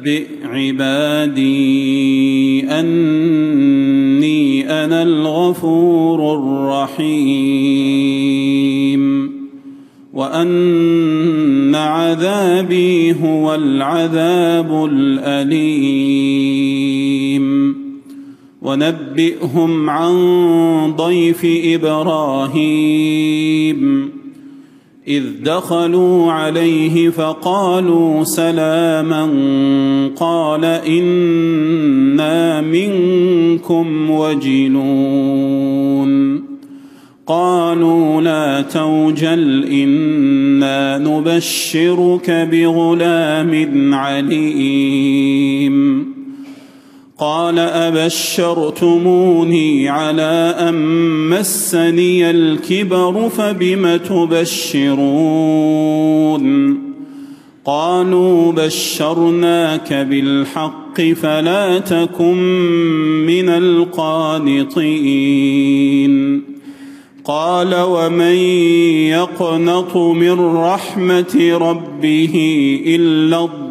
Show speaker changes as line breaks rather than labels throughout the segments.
نبئ عبادي أني أنا الغفور الرحيم. وأن عذابي هو العذاب الأليم. ونبئهم عن ضيف إبراهيم. إذ دخلوا عليه فقالوا سلاما قال إنا منكم وجلون قالوا لا توجل إنا نبشرك بغلام عليم قال أبشرتموني على أن مسني الكبر فبم تبشرون؟ قالوا بشرناك بالحق فلا تكن من القانطين. قال ومن يقنط من رحمة ربه إلا الضالون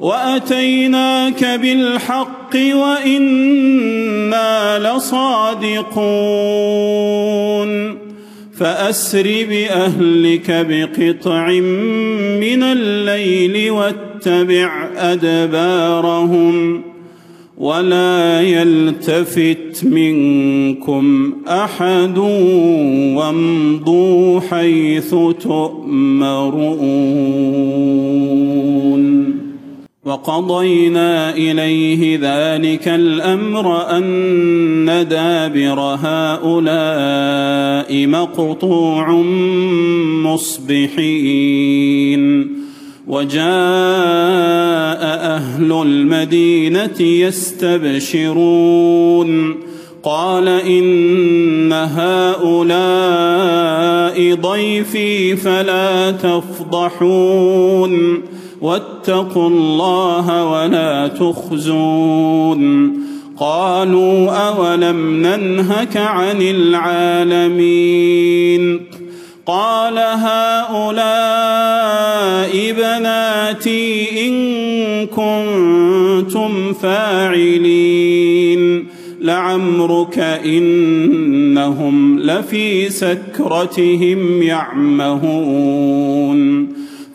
وأتيناك بالحق وإنا لصادقون. فأسر بأهلك بقطع من الليل واتبع أدبارهم ولا يلتفت منكم أحد وامضوا حيث تؤمرون. وقضينا إليه ذلك الأمر أن دابر هؤلاء مقطوع مصبحين. وجاء أهل المدينة يستبشرون. قال إن هؤلاء ضيفي فلا تفضحون. واتقوا الله ولا تخزون. قالوا أولم ننهك عن العالمين؟ قال هؤلاء بناتي إن كنتم فاعلين. لعمرك إنهم لفي سكرتهم يعمهون.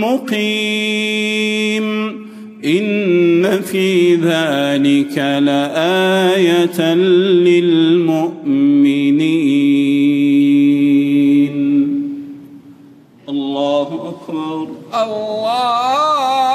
مقيم إن في ذلك لآية للمؤمنين. الله أكبر.
الله